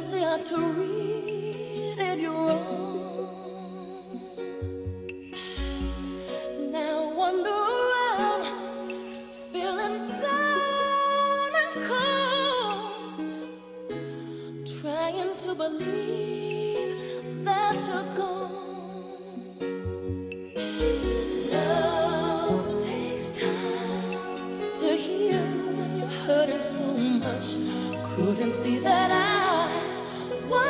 easy to read it wrong. Now wander around, feeling down and cold, trying to believe that you're gone. Love takes time to heal when you're hurting so much. Couldn't see that I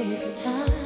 it's time.